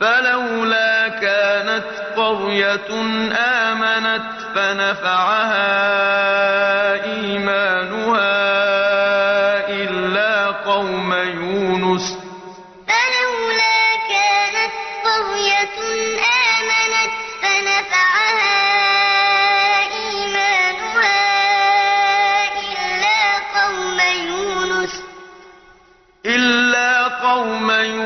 فلولا كانت قرية آمنت فنفعها إيمانها إلا قوم يونس. فلولا كانت قرية آمنت فنفعها إيمانها إلا قوم يونس. إلا قوم يونس